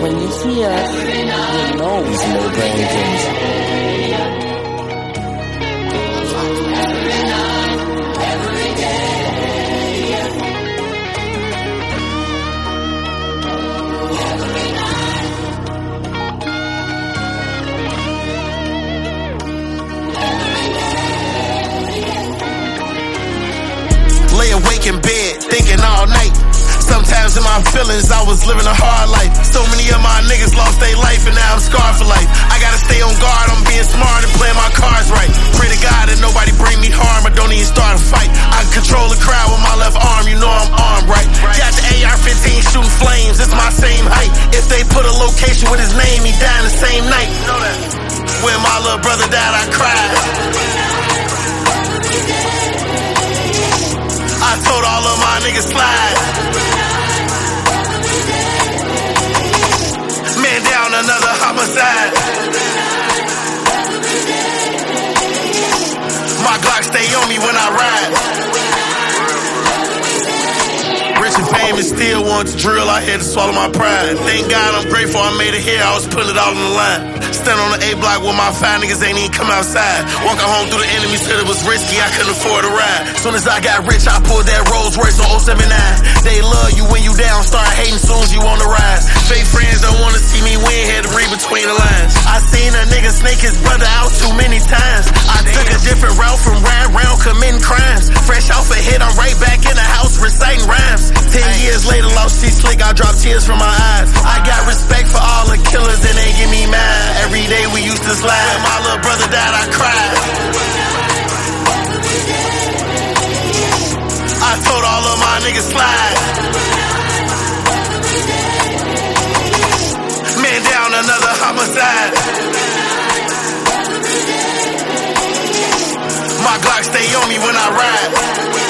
When you see us, you know it's no brain things. Lay awake in bed, thinking all night. Feelings, I was living a hard life. So many of my niggas lost their life, and now I'm scarred for life. I gotta stay on guard, I'm being smart and playing my cards right. Pray to God that nobody bring me harm, or don't even start a fight. I control the crowd with my left arm, you know I'm armed right. Got the AR-15 shooting flames, it's my same height. If they put a location with his name, he died the same night. When my little brother died, I cried. I told all of my niggas slide. Homicide. My Glock stay on me when I ride. And still want to drill. I had to swallow my pride. Thank God I'm grateful I made it here. I was putting it all on the line. Stand on the A block with my five niggas ain't even come outside. Walking home through the enemy said it was risky. I couldn't afford a ride. Soon as I got rich, I pulled that Rolls Royce on 079. They love you when you down, start hating soon as you on the rise. Fake friends don't wanna see me win, had to read between the lines. I seen a nigga snake his brother out too many times. I took a different route from ride round committing crimes. Fresh off a hit, I'm right back in the reciting rhymes. Ten years later, lost C slick, I dropped tears from my eyes. I got respect for all the killers and they give me mine. Every day we used to slide. When my little brother died, I cried. I told all of my niggas slide. Man down, another homicide. My Glock stay on me when I ride.